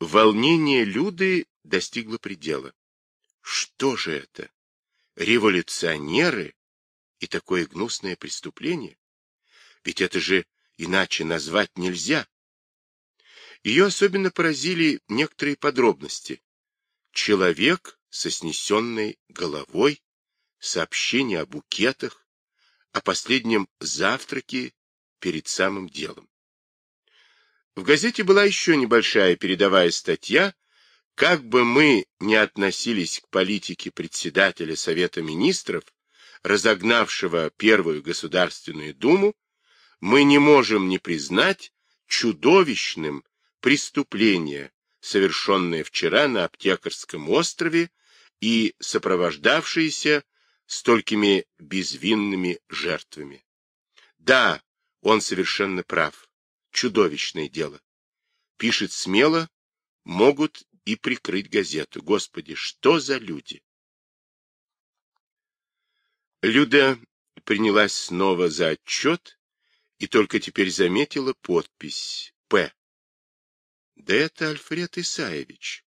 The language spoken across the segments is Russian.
Волнение Люды достигло предела. Что же это? Революционеры и такое гнусное преступление? Ведь это же иначе назвать нельзя. Ее особенно поразили некоторые подробности. Человек со снесенной головой, сообщение о букетах, о последнем завтраке перед самым делом. В газете была еще небольшая передовая статья, как бы мы ни относились к политике председателя Совета Министров, разогнавшего Первую Государственную Думу, мы не можем не признать чудовищным преступление, совершенное вчера на Аптекарском острове и сопровождавшееся столькими безвинными жертвами. Да, он совершенно прав чудовищное дело. Пишет смело, могут и прикрыть газету. Господи, что за люди? Люда принялась снова за отчет и только теперь заметила подпись «П». Да это Альфред Исаевич.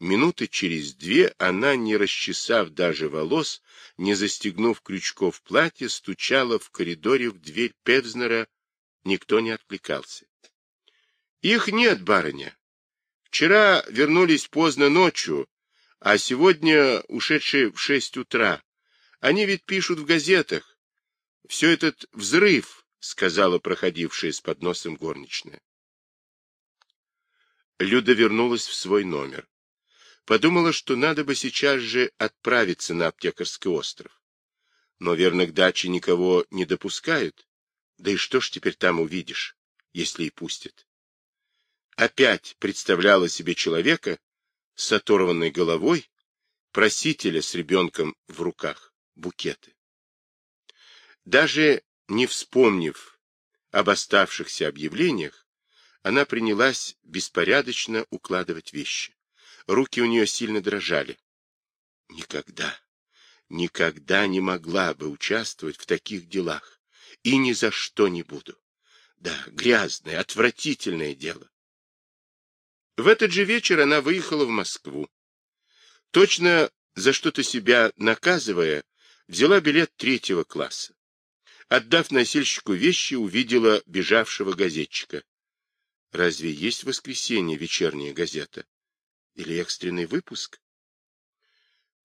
Минуты через две она, не расчесав даже волос, не застегнув крючков платья, стучала в коридоре в дверь Певзнера Никто не откликался. — Их нет, барыня. Вчера вернулись поздно ночью, а сегодня ушедшие в шесть утра. Они ведь пишут в газетах. Все этот взрыв, — сказала проходившая с подносом горничная. Люда вернулась в свой номер. Подумала, что надо бы сейчас же отправиться на Аптекарский остров. Но, верно, к даче никого не допускают. Да и что ж теперь там увидишь, если и пустят? Опять представляла себе человека с оторванной головой, просителя с ребенком в руках, букеты. Даже не вспомнив об оставшихся объявлениях, она принялась беспорядочно укладывать вещи. Руки у нее сильно дрожали. Никогда, никогда не могла бы участвовать в таких делах и ни за что не буду. Да, грязное, отвратительное дело. В этот же вечер она выехала в Москву. Точно за что-то себя наказывая, взяла билет третьего класса. Отдав носильщику вещи, увидела бежавшего газетчика. Разве есть воскресенье вечерняя газета? Или экстренный выпуск?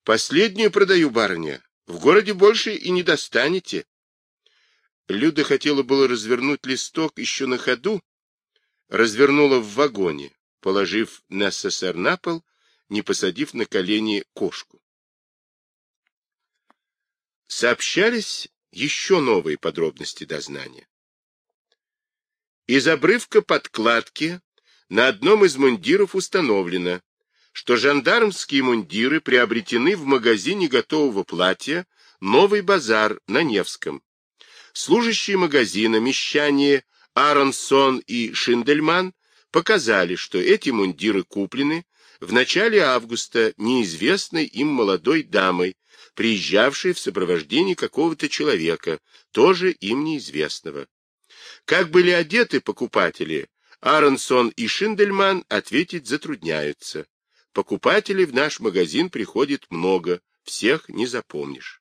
Последнюю продаю, барыня. В городе больше и не достанете. Люда хотела было развернуть листок еще на ходу, развернула в вагоне, положив на СССР на пол, не посадив на колени кошку. Сообщались еще новые подробности дознания. Из обрывка подкладки на одном из мундиров установлено, что жандармские мундиры приобретены в магазине готового платья «Новый базар» на Невском Служащие магазина, мещане Аронсон и Шиндельман показали, что эти мундиры куплены в начале августа неизвестной им молодой дамой, приезжавшей в сопровождении какого-то человека, тоже им неизвестного. Как были одеты покупатели, Аронсон и Шиндельман ответить затрудняются. Покупателей в наш магазин приходит много, всех не запомнишь.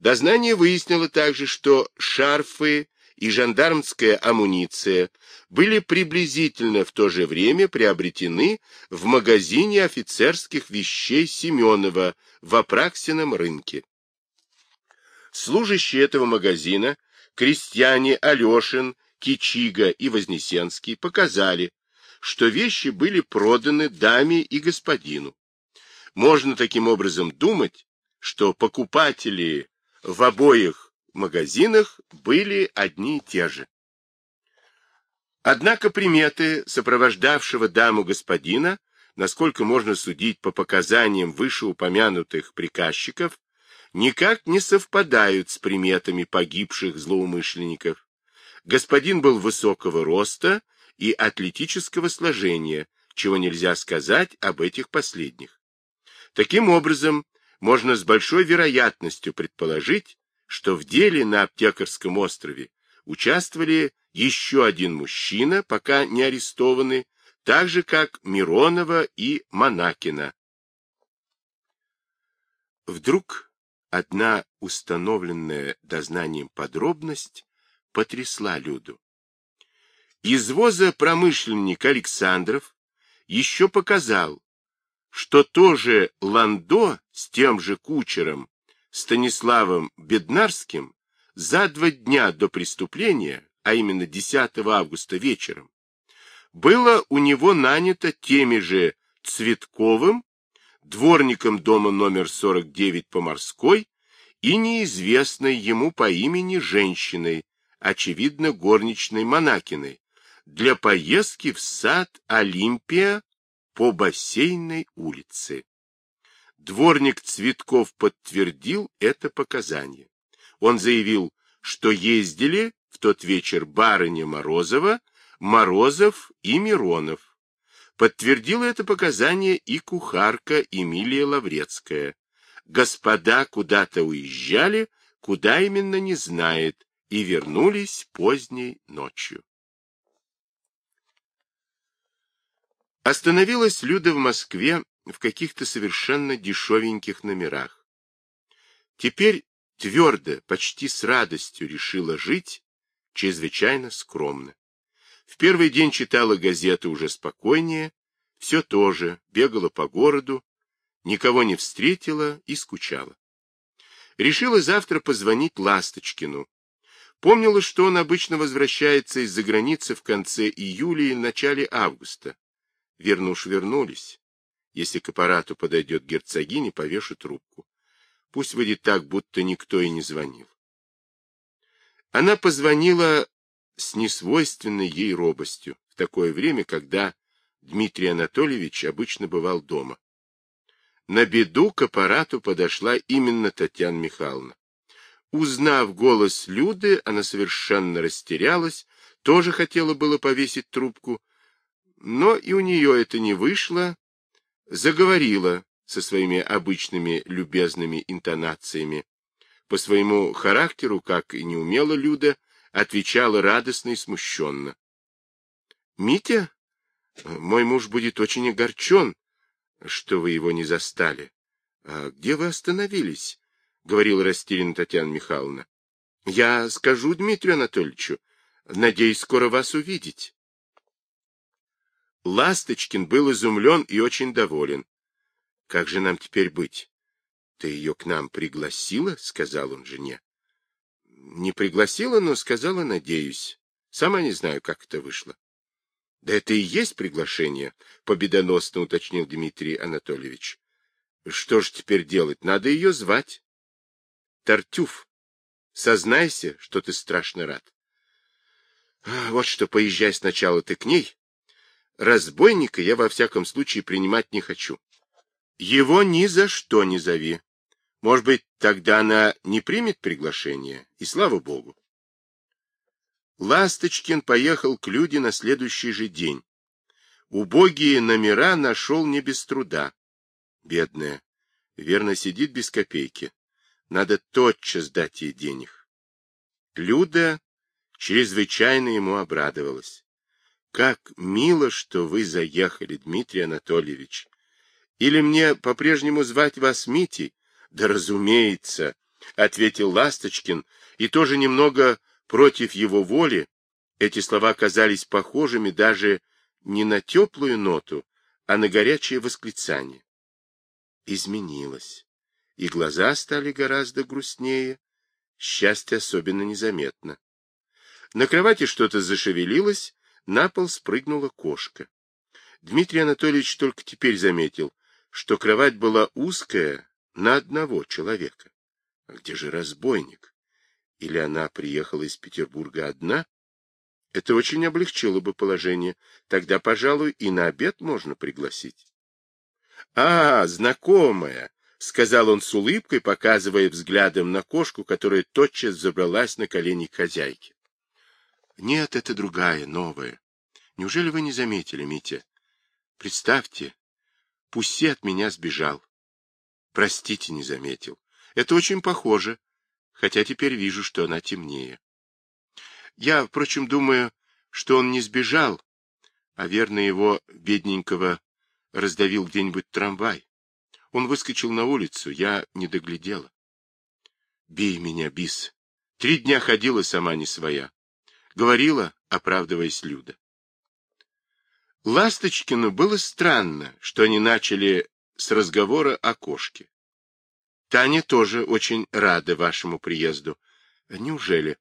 Дознание выяснило также, что шарфы и жандармская амуниция были приблизительно в то же время приобретены в магазине офицерских вещей Семенова в Апраксином рынке. Служащие этого магазина, крестьяне Алешин, Кичига и Вознесенский, показали, что вещи были проданы даме и господину. Можно таким образом думать, что покупатели в обоих магазинах были одни и те же. Однако приметы сопровождавшего даму господина, насколько можно судить по показаниям вышеупомянутых приказчиков, никак не совпадают с приметами погибших злоумышленников. Господин был высокого роста и атлетического сложения, чего нельзя сказать об этих последних. Таким образом, можно с большой вероятностью предположить, что в деле на Аптекарском острове участвовали еще один мужчина, пока не арестованный, так же, как Миронова и Монакина. Вдруг одна установленная дознанием подробность потрясла Люду. Извоза промышленник Александров еще показал, что тоже Ландо с тем же кучером Станиславом Беднарским за два дня до преступления, а именно 10 августа вечером, было у него нанято теми же Цветковым, дворником дома номер 49 по Морской и неизвестной ему по имени женщиной, очевидно горничной Монакиной, для поездки в сад Олимпия по бассейной улице. Дворник Цветков подтвердил это показание. Он заявил, что ездили в тот вечер барыня Морозова, Морозов и Миронов. Подтвердила это показание и кухарка Эмилия Лаврецкая. Господа куда-то уезжали, куда именно не знает, и вернулись поздней ночью. Остановилась Люда в Москве в каких-то совершенно дешевеньких номерах. Теперь твердо, почти с радостью решила жить, чрезвычайно скромно. В первый день читала газеты уже спокойнее, все тоже, бегала по городу, никого не встретила и скучала. Решила завтра позвонить Ласточкину. Помнила, что он обычно возвращается из-за границы в конце июля и начале августа. Верно уж вернулись. Если к аппарату подойдет герцогиня, повешу трубку. Пусть выйдет так, будто никто и не звонил. Она позвонила с несвойственной ей робостью в такое время, когда Дмитрий Анатольевич обычно бывал дома. На беду к аппарату подошла именно Татьяна Михайловна. Узнав голос Люды, она совершенно растерялась, тоже хотела было повесить трубку, но и у нее это не вышло, заговорила со своими обычными любезными интонациями. По своему характеру, как и не умела Люда, отвечала радостно и смущенно. — Митя, мой муж будет очень огорчен, что вы его не застали. — А где вы остановились? — говорила растерянно Татьяна Михайловна. — Я скажу Дмитрию Анатольевичу. Надеюсь скоро вас увидеть. Ласточкин был изумлен и очень доволен. — Как же нам теперь быть? — Ты ее к нам пригласила? — сказал он жене. — Не пригласила, но сказала, надеюсь. Сама не знаю, как это вышло. — Да это и есть приглашение, — победоносно уточнил Дмитрий Анатольевич. — Что ж теперь делать? Надо ее звать. — Тартюф, сознайся, что ты страшно рад. — Вот что, поезжай сначала ты к ней, Разбойника я во всяком случае принимать не хочу. Его ни за что не зови. Может быть, тогда она не примет приглашение, и слава богу. Ласточкин поехал к Люде на следующий же день. Убогие номера нашел не без труда. Бедная, верно сидит без копейки. Надо тотчас дать ей денег. Люда чрезвычайно ему обрадовалась. Как мило, что вы заехали, Дмитрий Анатольевич. Или мне по-прежнему звать вас Митей? Да разумеется, ответил Ласточкин, и тоже немного против его воли. Эти слова казались похожими даже не на теплую ноту, а на горячее восклицание. Изменилось, и глаза стали гораздо грустнее, счастье особенно незаметно. На кровати что-то зашевелилось, на пол спрыгнула кошка. Дмитрий Анатольевич только теперь заметил, что кровать была узкая на одного человека. А где же разбойник? Или она приехала из Петербурга одна? Это очень облегчило бы положение. Тогда, пожалуй, и на обед можно пригласить. — А, знакомая! — сказал он с улыбкой, показывая взглядом на кошку, которая тотчас забралась на колени к хозяйке. Нет, это другая, новая. Неужели вы не заметили, Митя? Представьте, Пусси от меня сбежал. Простите, не заметил. Это очень похоже, хотя теперь вижу, что она темнее. Я, впрочем, думаю, что он не сбежал, А верно его, бедненького, раздавил где-нибудь трамвай. Он выскочил на улицу, я не доглядела. Бей меня, бис. Три дня ходила сама не своя. Говорила, оправдываясь Люда. Ласточкину было странно, что они начали с разговора о кошке. Таня тоже очень рада вашему приезду. Неужели?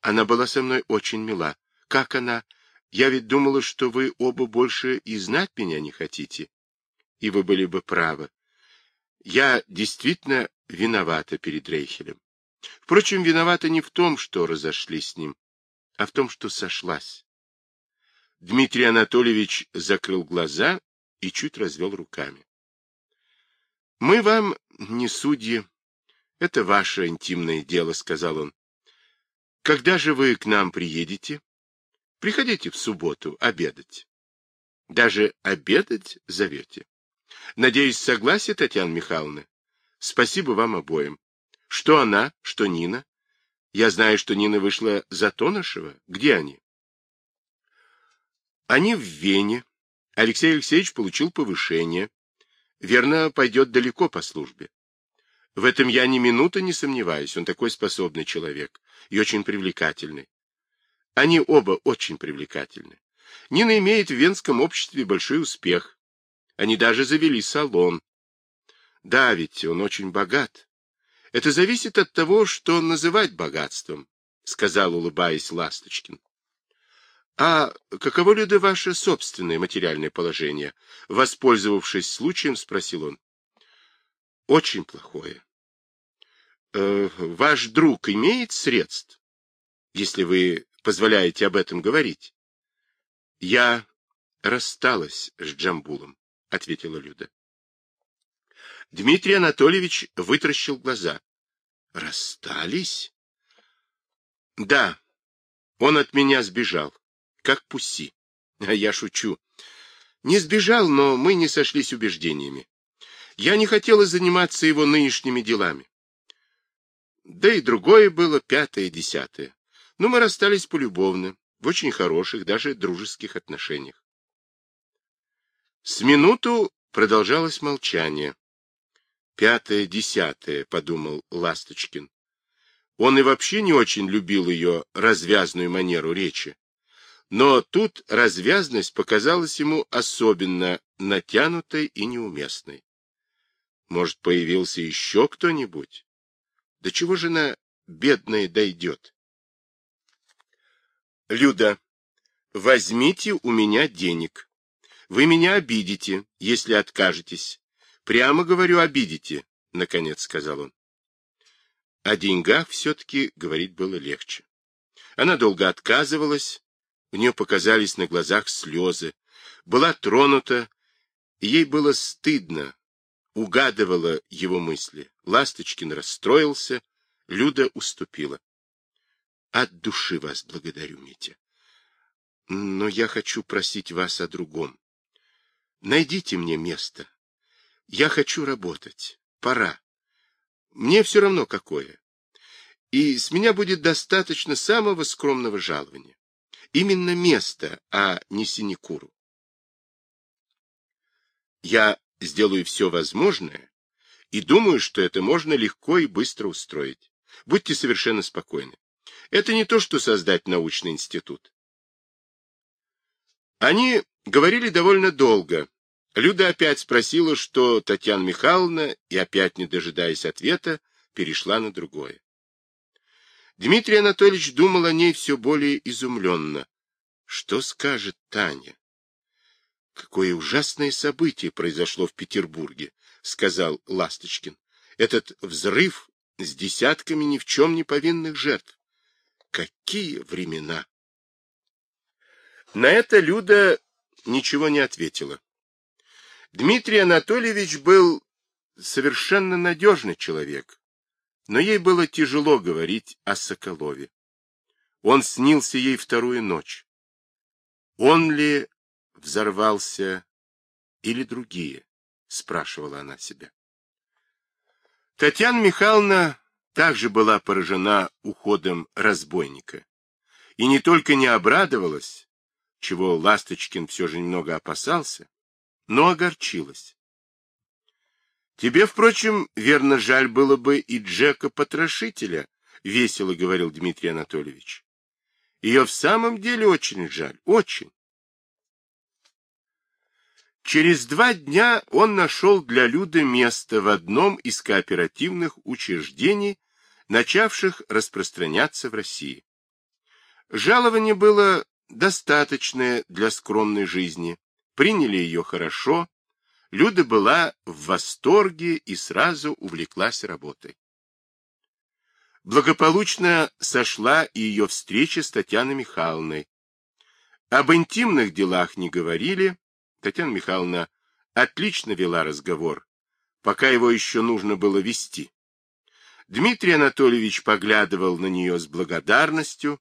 Она была со мной очень мила. Как она? Я ведь думала, что вы оба больше и знать меня не хотите. И вы были бы правы. Я действительно виновата перед Рейхелем. Впрочем, виновата не в том, что разошлись с ним, а в том, что сошлась. Дмитрий Анатольевич закрыл глаза и чуть развел руками. — Мы вам не судьи. Это ваше интимное дело, — сказал он. — Когда же вы к нам приедете? Приходите в субботу обедать. Даже обедать зовете. Надеюсь, согласие, Татьяна Михайловна? Спасибо вам обоим. Что она, что Нина? Я знаю, что Нина вышла за Тонышева. Где они? Они в Вене. Алексей Алексеевич получил повышение. Верно, пойдет далеко по службе. В этом я ни минуты не сомневаюсь. Он такой способный человек и очень привлекательный. Они оба очень привлекательны. Нина имеет в венском обществе большой успех. Они даже завели салон. Да, ведь он очень богат. Это зависит от того, что называть богатством, сказал, улыбаясь Ласточкин. А каково, Люда, ваше собственное материальное положение? Воспользовавшись случаем, спросил он. Очень плохое. Э, ваш друг имеет средств, если вы позволяете об этом говорить? Я рассталась с Джамбулом, ответила Люда. Дмитрий Анатольевич вытращил глаза. Расстались? Да, он от меня сбежал как Пусси. А я шучу. Не сбежал, но мы не сошлись убеждениями. Я не хотела заниматься его нынешними делами. Да и другое было, пятое, десятое. Но мы расстались полюбовно, в очень хороших, даже дружеских отношениях. С минуту продолжалось молчание. Пятое, десятое, — подумал Ласточкин. Он и вообще не очень любил ее развязную манеру речи. Но тут развязность показалась ему особенно натянутой и неуместной. Может, появился еще кто-нибудь? До чего же она, бедная, дойдет? Люда, возьмите у меня денег. Вы меня обидите, если откажетесь. Прямо говорю, обидите, — наконец сказал он. О деньгах все-таки говорить было легче. Она долго отказывалась, у нее показались на глазах слезы. Была тронута, ей было стыдно. Угадывала его мысли. Ласточкин расстроился, Люда уступила. От души вас благодарю, Митя. Но я хочу просить вас о другом. Найдите мне место. Я хочу работать. Пора. Мне все равно какое. И с меня будет достаточно самого скромного жалования. Именно место, а не синекуру. Я сделаю все возможное и думаю, что это можно легко и быстро устроить. Будьте совершенно спокойны. Это не то, что создать научный институт. Они говорили довольно долго. Люда опять спросила, что Татьяна Михайловна, и опять, не дожидаясь ответа, перешла на другое. Дмитрий Анатольевич думал о ней все более изумленно. Что скажет Таня? Какое ужасное событие произошло в Петербурге, сказал Ласточкин. Этот взрыв с десятками ни в чем не повинных жертв. Какие времена! На это Люда ничего не ответила. Дмитрий Анатольевич был совершенно надежный человек, но ей было тяжело говорить о Соколове. Он снился ей вторую ночь. Он ли взорвался или другие? Спрашивала она себя. Татьяна Михайловна также была поражена уходом разбойника. И не только не обрадовалась, чего Ласточкин все же немного опасался, но огорчилась. Тебе, впрочем, верно жаль было бы и Джека-потрошителя, — весело говорил Дмитрий Анатольевич. Ее в самом деле очень жаль, очень. Через два дня он нашел для Люды место в одном из кооперативных учреждений, начавших распространяться в России. Жалование было достаточное для скромной жизни, приняли ее хорошо, Люда была в восторге и сразу увлеклась работой. Благополучно сошла и ее встреча с Татьяной Михайловной. Об интимных делах не говорили, Татьяна Михайловна отлично вела разговор, пока его еще нужно было вести. Дмитрий Анатольевич поглядывал на нее с благодарностью.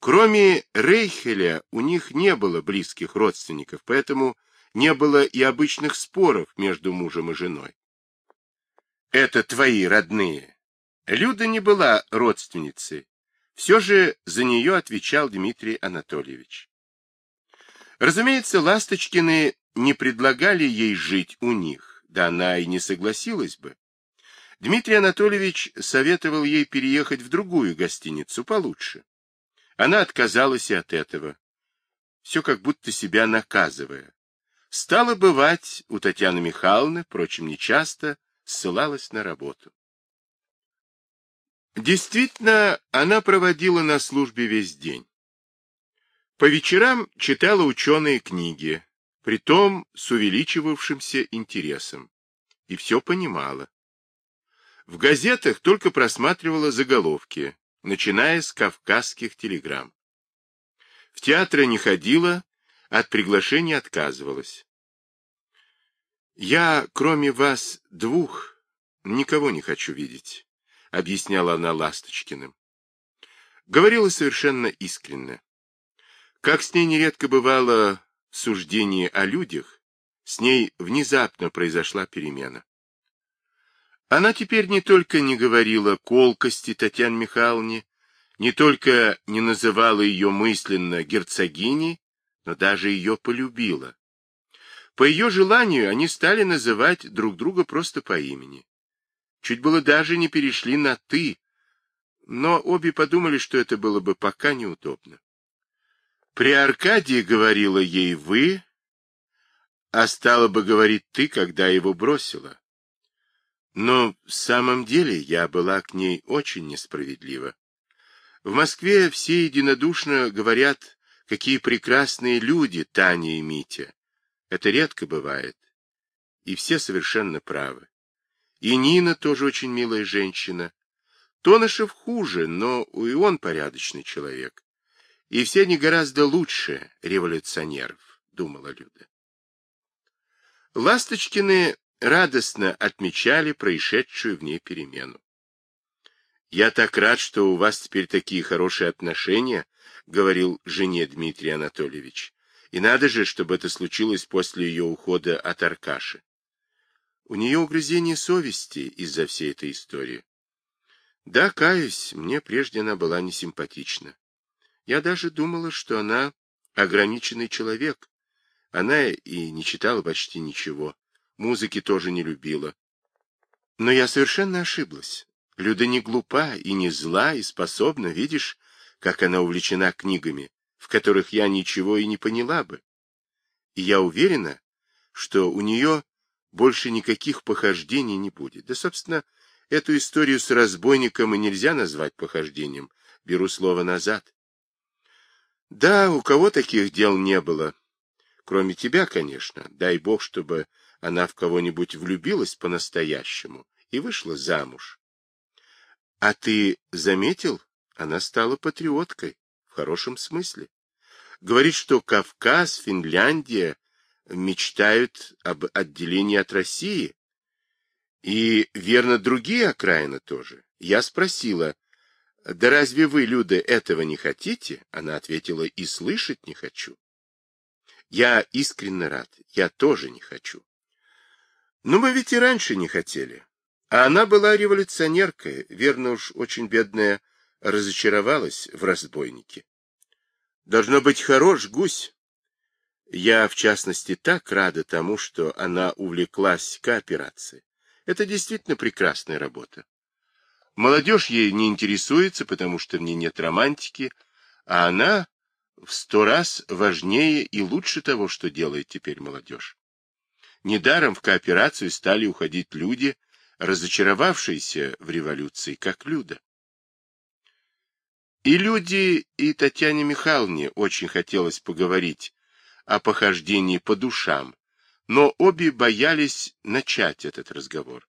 Кроме Рейхеля у них не было близких родственников, поэтому не было и обычных споров между мужем и женой. Это твои родные. Люда не была родственницей. Все же за нее отвечал Дмитрий Анатольевич. Разумеется, Ласточкины не предлагали ей жить у них, да она и не согласилась бы. Дмитрий Анатольевич советовал ей переехать в другую гостиницу получше. Она отказалась и от этого, все как будто себя наказывая. Стало бывать, у Татьяны Михайловны, впрочем, нечасто, ссылалась на работу. Действительно, она проводила на службе весь день. По вечерам читала ученые книги, притом с увеличивавшимся интересом, и все понимала. В газетах только просматривала заголовки, начиная с кавказских телеграмм. В театры не ходила, от приглашения отказывалась. «Я, кроме вас двух, никого не хочу видеть», — объясняла она Ласточкиным. Говорила совершенно искренне. Как с ней нередко бывало в суждении о людях, с ней внезапно произошла перемена. Она теперь не только не говорила колкости Татьяне Михайловне, не только не называла ее мысленно герцогиней, но даже ее полюбила. По ее желанию они стали называть друг друга просто по имени. Чуть было даже не перешли на «ты», но обе подумали, что это было бы пока неудобно. При Аркадии говорила ей «вы», а стала бы говорить «ты», когда его бросила. Но в самом деле я была к ней очень несправедлива. В Москве все единодушно говорят, какие прекрасные люди Таня и Митя. Это редко бывает. И все совершенно правы. И Нина тоже очень милая женщина. Тонышев хуже, но и он порядочный человек. И все они гораздо лучше революционеров, думала Люда. Ласточкины радостно отмечали происшедшую в ней перемену. «Я так рад, что у вас теперь такие хорошие отношения», — говорил жене Дмитрий Анатольевич. «И надо же, чтобы это случилось после ее ухода от Аркаши. У нее угрызение совести из-за всей этой истории. Да, каюсь, мне прежде она была несимпатична. Я даже думала, что она ограниченный человек. Она и не читала почти ничего, музыки тоже не любила. Но я совершенно ошиблась. Люда не глупа и не зла, и способна, видишь, как она увлечена книгами, в которых я ничего и не поняла бы. И я уверена, что у нее больше никаких похождений не будет. Да, собственно, эту историю с разбойником и нельзя назвать похождением. Беру слово назад. Да, у кого таких дел не было. Кроме тебя, конечно. Дай бог, чтобы она в кого-нибудь влюбилась по-настоящему и вышла замуж. А ты заметил? Она стала патриоткой, в хорошем смысле. Говорит, что Кавказ, Финляндия мечтают об отделении от России. И, верно, другие окраины тоже. Я спросила, да разве вы, Люда, этого не хотите? Она ответила, и слышать не хочу. Я искренне рад, я тоже не хочу. Но мы ведь и раньше не хотели. А она была революционеркой, верно уж, очень бедная, разочаровалась в разбойнике. Должно быть хорош гусь. Я, в частности, так рада тому, что она увлеклась кооперацией. Это действительно прекрасная работа. Молодежь ей не интересуется, потому что в ней нет романтики, а она в сто раз важнее и лучше того, что делает теперь молодежь. Недаром в кооперацию стали уходить люди, разочаровавшиеся в революции, как Люда. И люди, и Татьяне Михайловне очень хотелось поговорить о похождении по душам, но обе боялись начать этот разговор.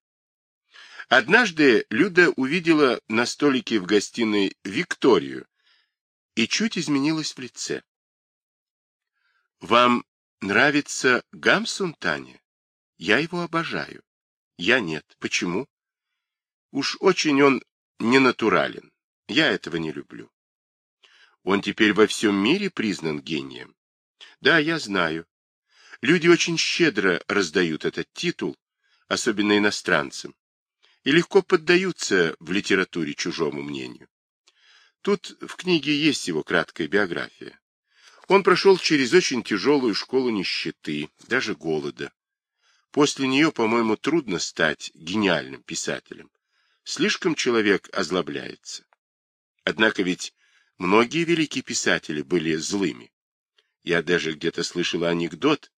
Однажды Люда увидела на столике в гостиной Викторию и чуть изменилась в лице. «Вам нравится Гамсун, Таня? Я его обожаю. Я нет. Почему? Уж очень он ненатурален. Я этого не люблю. Он теперь во всем мире признан гением. Да, я знаю. Люди очень щедро раздают этот титул, особенно иностранцам и легко поддаются в литературе чужому мнению. Тут в книге есть его краткая биография. Он прошел через очень тяжелую школу нищеты, даже голода. После нее, по-моему, трудно стать гениальным писателем. Слишком человек озлобляется. Однако ведь многие великие писатели были злыми. Я даже где-то слышал анекдот.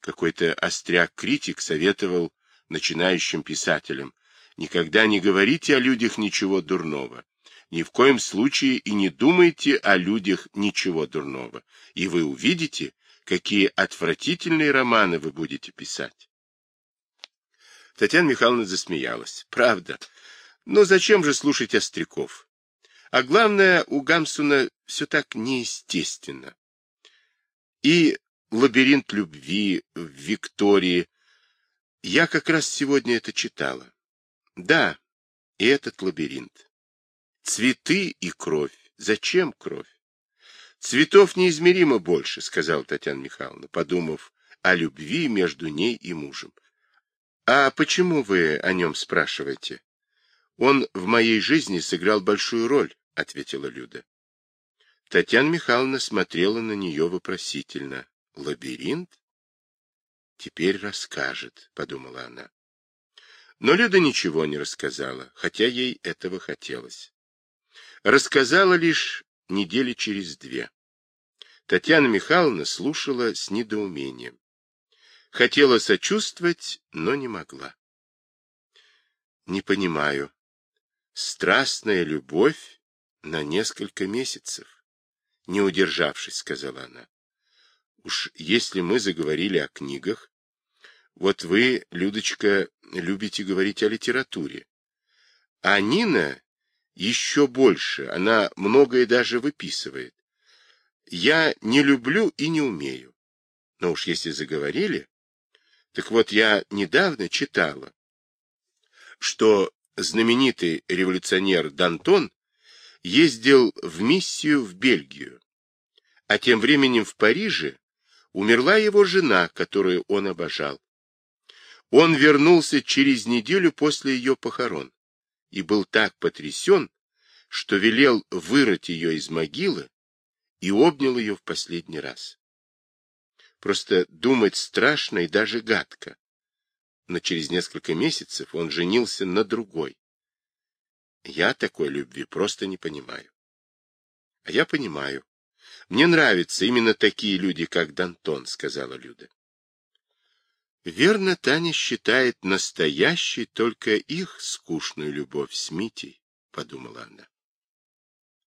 Какой-то остряк-критик советовал начинающим писателям Никогда не говорите о людях ничего дурного. Ни в коем случае и не думайте о людях ничего дурного. И вы увидите, какие отвратительные романы вы будете писать. Татьяна Михайловна засмеялась. Правда. Но зачем же слушать остряков? А главное, у Гамсуна все так неестественно. И лабиринт любви в Виктории. Я как раз сегодня это читала. Да, и этот лабиринт. Цветы и кровь. Зачем кровь? Цветов неизмеримо больше, сказала Татьяна Михайловна, подумав о любви между ней и мужем. А почему вы о нем спрашиваете? Он в моей жизни сыграл большую роль, ответила Люда. Татьяна Михайловна смотрела на нее вопросительно. Лабиринт? Теперь расскажет, подумала она. Но Люда ничего не рассказала, хотя ей этого хотелось. Рассказала лишь недели через две. Татьяна Михайловна слушала с недоумением. Хотела сочувствовать, но не могла. Не понимаю. Страстная любовь на несколько месяцев. Не удержавшись, сказала она. Уж если мы заговорили о книгах, вот вы, Людочка, любите говорить о литературе. А Нина еще больше, она многое даже выписывает. Я не люблю и не умею. Но уж если заговорили, так вот я недавно читала, что знаменитый революционер Дантон ездил в миссию в Бельгию, а тем временем в Париже умерла его жена, которую он обожал. Он вернулся через неделю после ее похорон и был так потрясен, что велел вырыть ее из могилы и обнял ее в последний раз. Просто думать страшно и даже гадко. Но через несколько месяцев он женился на другой. Я такой любви просто не понимаю. А я понимаю. Мне нравятся именно такие люди, как Дантон, сказала Люда. Верно, Таня считает настоящей только их скучную любовь с Митей, подумала она.